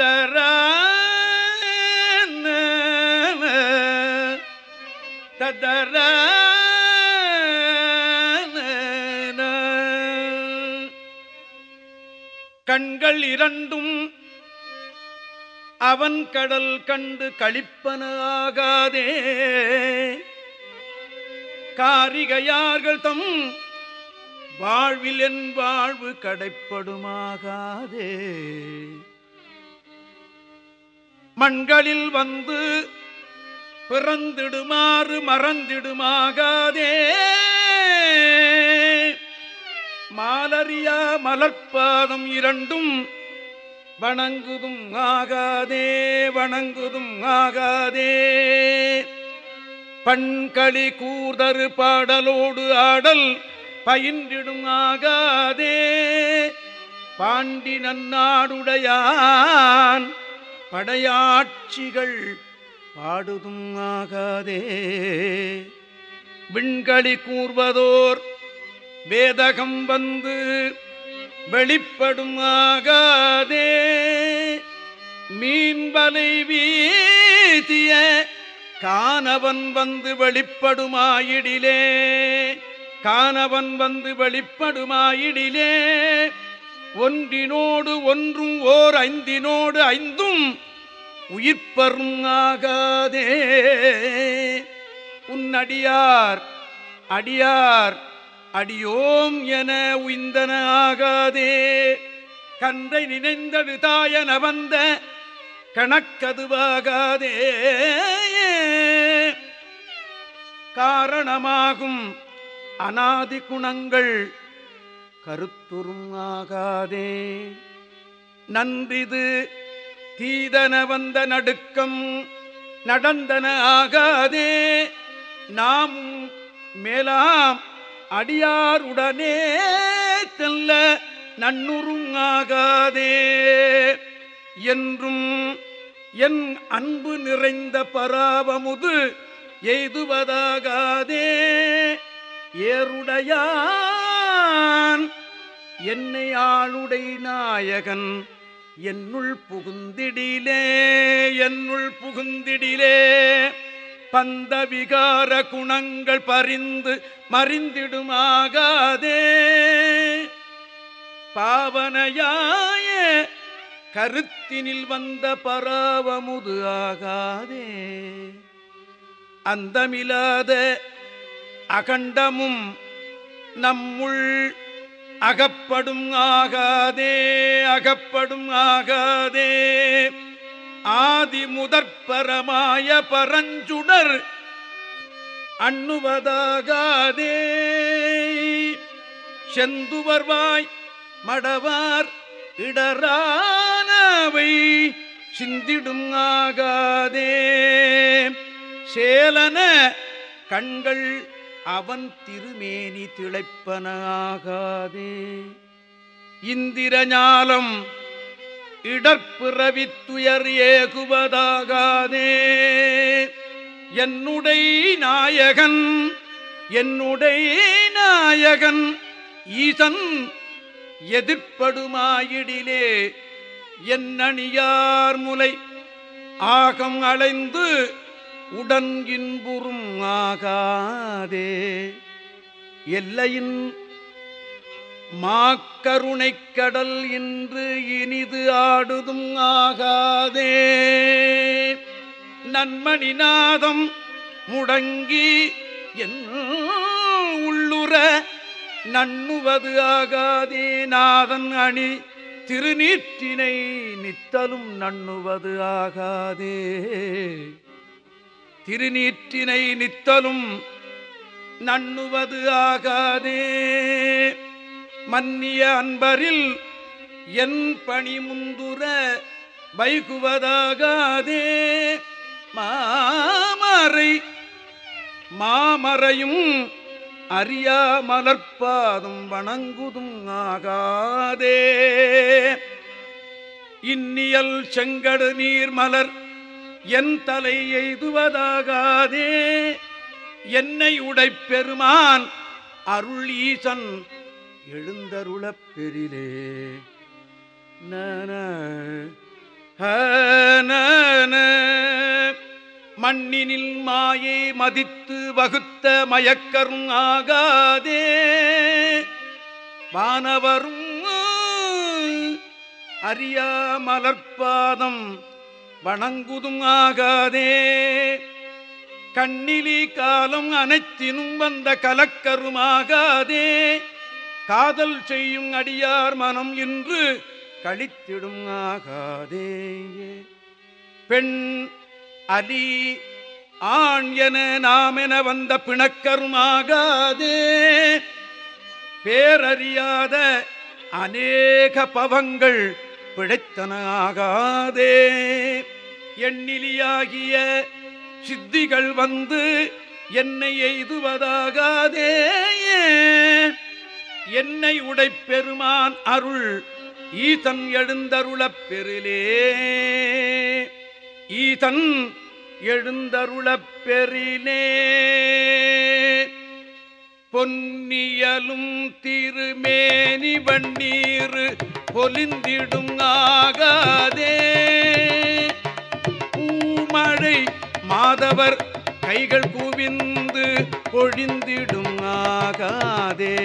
தர தர கண்கள் இரண்டும் அவன் கடல் கண்டு கழிப்பனாகாதே காரிகையார்கள் தம் வாழ்வில் என் வாழ்வு கடைப்படுமாகாதே. மண்களில் வந்து பிறந்திடுமாறு மறந்திடுமாகாதே. மாலரியா மலர்பாதம் இரண்டும் வணங்குதும் ஆகாதே வணங்குதும் ஆகாதே. பண்களி கூர்தரு பாடலோடு ஆடல் பயின்றிடும் ஆகாதே. பாண்டி நன்னாடுடையான் படையாட்சிகள் பாடுதும் ஆகாதே. விண்களி கூர்வதோர் வேதகம் வந்து வெளிப்படும் ஆகாதே. மீன்பலை வீதிய காணவன் வந்து வெளிப்படுமாயிடிலே. காணவன் வந்து வெளிப்படுமாயிடிலே. ஒன்றினோடு ஒன்றும் ஓர் ஐந்தினோடு ஐந்தும் உயிர்ப்பரும் ஆகாதே. உன்னடியார் அடியார் அடியோம் என உய்ந்தன ஆகாதே. கன்றை நினைந்தடு தாயன வந்த கணக்கதுவாகாதே. காரணமாகும் அனாதி குணங்கள் கருத்துரும் ஆகாதே. நன்றிது தீதன வந்த நடுக்கம் நடந்தன ஆகாதே. நாம் மேலாம் அடியாருடனே செல்ல நன்னுருங்காகாதே என்றும் என் அன்பு நிறைந்த பராபமுது எய்துவதாகாதே. ஏருடையான் என்னை ஆளுடை நாயகன் என்னுள் புகுந்திடிலே என்னுள் புகுந்திடிலே. பந்த விகார குணங்கள் பறிந்து மறிந்திடுமாகாதே. பாவனையாய கருத்தினில் வந்த பராவமுது ஆகாதே. அந்தமில்லாத அகண்டமும் நம்முள் அகப்படும் ஆகாதே அகப்படும் ஆகாதே. ஆதி முதற்பரமாய பரஞ்சுடர் அண்ணுவதாகாதே. செந்துவர்வாய் மடவார் இடரானவை சிந்திடும் ஆகாதே. சேலன கண்கள் அவன் திருமேனி திளைப்பனாகாதே. இந்திரஞாலம் இடற்பிறவி துயர் ஏகுவதாகாதே. என்னுடைய நாயகன் என்னுடைய நாயகன் ஈசன் எதிர்ப்படுமாயிடிலே. என்னணியார் முலை ஆகம் அலைந்து உடன் இன்புறும் ஆகாதே. எல்லையின் மாக்கருணைக் கடல் இன்று இனிது ஆடுதும் ஆகாதே. நன்மணிநாதம் முடங்கி என் உள்ளுற நண்ணுவது ஆகாதே. நாதன் அணி திருநீற்றினை நித்தலும் நண்ணுவது ஆகாதே. திருநீற்றினை நித்தலும் நண்ணுவது ஆகாதே. மன்னிய அன்பரில் என் பணி முந்துர வைகுவதாகாதே. மாமரை மாமரையும் அறியா மலர்ப்பாதும் வணங்குதும் ஆகாதே. இன்னியல் செங்கடு நீர் மலர் என் தலை எய்துவதாகாதே. என்னை உடைப்பெருமான் அருள் ஈசன் எழுந்தருளப் பெரிலே மண்ணினில் மாயை மதித்து வகுத்த மயக்கரும் ஆகாதே. வானவரும் அறியா மலர்பாதம் வணங்குதும் ஆகாதே. கண்ணிலி காலம் அனைத்தினும் வந்த கலக்கருமாகாதே காதல் செய்யும் அடியார் மனம் இன்று கழித்திடும் ஆகாதே. பெண் அலி ஆண் என நாம் என வந்த பிணக்கருமாகாதே பேரறியாத அநேக பவங்கள் பிழைத்தனாகாதே. எண்ணிலியாகிய சித்திகள் வந்து என்னை எய்துவதாகாதே. என்னை உடைப்பெருமான் அருள் ஈதன் எழுந்தருளப் பெறிலே. ஈதன் எழுந்தருளப் பெறிலே. பொன்னியலும் திருமேனி வண்ணீர் பொலிந்திடும் ஆகாதே. பூமழை மாதவர் கைகள் குவிந்து பொழிந்திடும் ஆகாதே.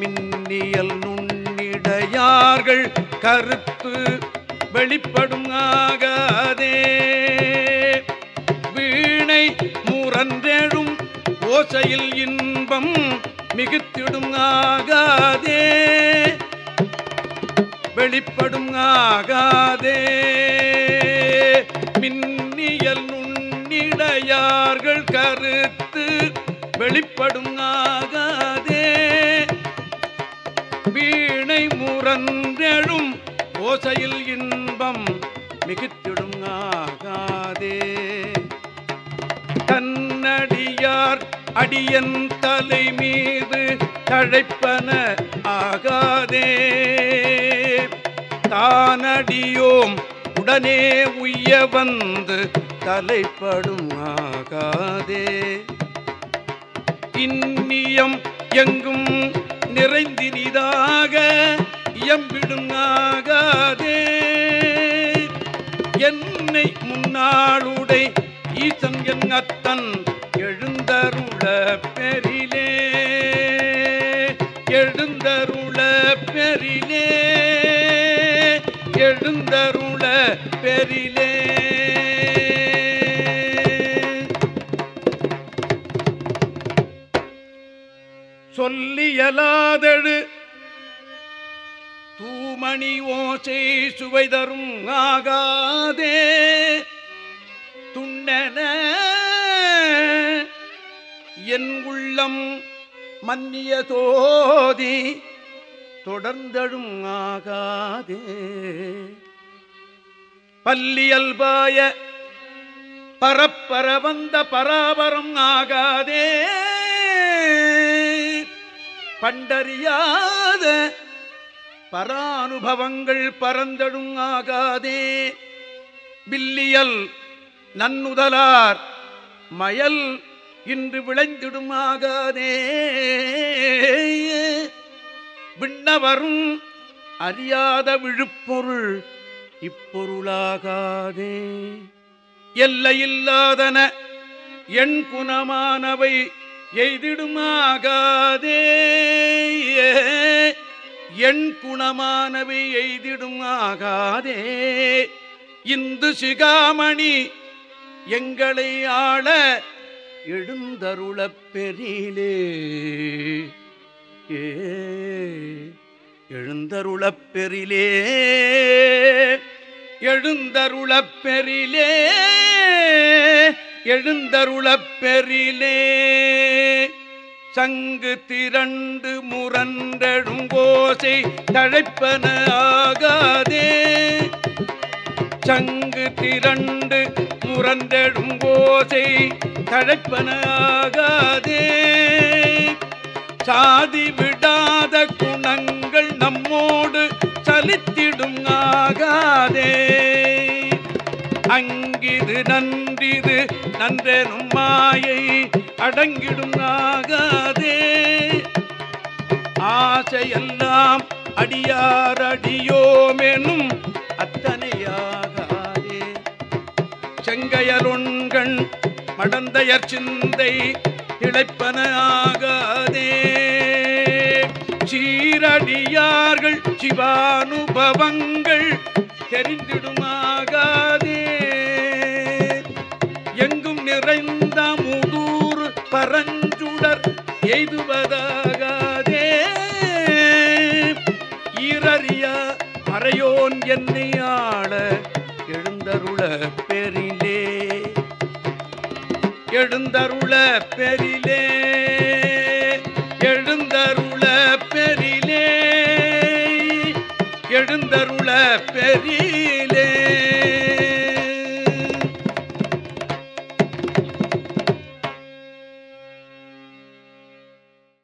மின்னியல் நுண்ணிடையார்கள் கருத்து வெளிப்படும் ஆகாதே. வீணை முரன்றெழும் ஓசையில் இன்பம் மிகுத்திடும் ஆகாதே. வெளிப்படும் ஆகாதே. மின்னியல் நுண்ணிடையார்கள் கருத்து வெளிப்படும் ஆகாதே. வீணை முரன்றெழும் ஓசையில் இன்பம் மிகுத்திடும் ஆகாதே. தன்னடியார் அடியன் தலை மீது தழைப்பன ஆகாதே. தானடியோம் உடனே உய்ய வந்து தலைப்படும் ஆகாதே. இன்னியம் எங்கும் நிறைந்தினிதாக இயம்பிடும் ஆகாதே. என்னை முன்னாளுடை ஈசன் என் அத்தன் சொல்லியலாதழு. தூமணி ஓசை சுவை தரும் ஆகாதே. துண்ணன என் உள்ளம் மன்னிய தோதி தொடர்ந்தழும் ஆகாதே. பல்லியல்பாய பரப்பர வந்த பராபரம் ஆகாதே. பண்டறியாத பரானுபவங்கள் பரந்தடும் ஆகாதே. பில்லியல் நன்னுதலார் மயல் இன்று விளைந்திடும் ஆகாதே. விண்ணவரும் அறியாத விழுப்பொருள் இப்பொருளாகாதே. எல்லையில்லாதன எண் குணமானவை எய்திடுமாகாதே. எண் குணமானவை எய்திடுமாகாதே. இந்து சிகாமணி எங்களை ஆள எழுந்தருளப் பெரியிலே ஏ எழுந்தருளப் பெரிலே எழுந்தருளப் பெரிலே எழுந்தருளப் பெரிலே சங்கு திரண்டு முரண்டெழும் கோசை தழைப்பன ஆகாதே. சங்கு திரண்டு முரண்டெழும் கோசை தழைப்பன ஆகாதே. சாதி விடாத குணங்கள் நம்மோடு சலித்திடும் ஆகாதே. அங்கிது நன்றிது நன்றெனும் மாயை அடங்கிடும் ஆகாதே அடியார் அடியோமெனும் அத்தனையாகாதே. செங்கையருண்கண் மடந்தையர் சிந்தை இழைப்பன ஆகாதே சீரடியார்கள் சிவானுபவங்கள் தெரிந்திடும் எழுந்தருள பெரிலே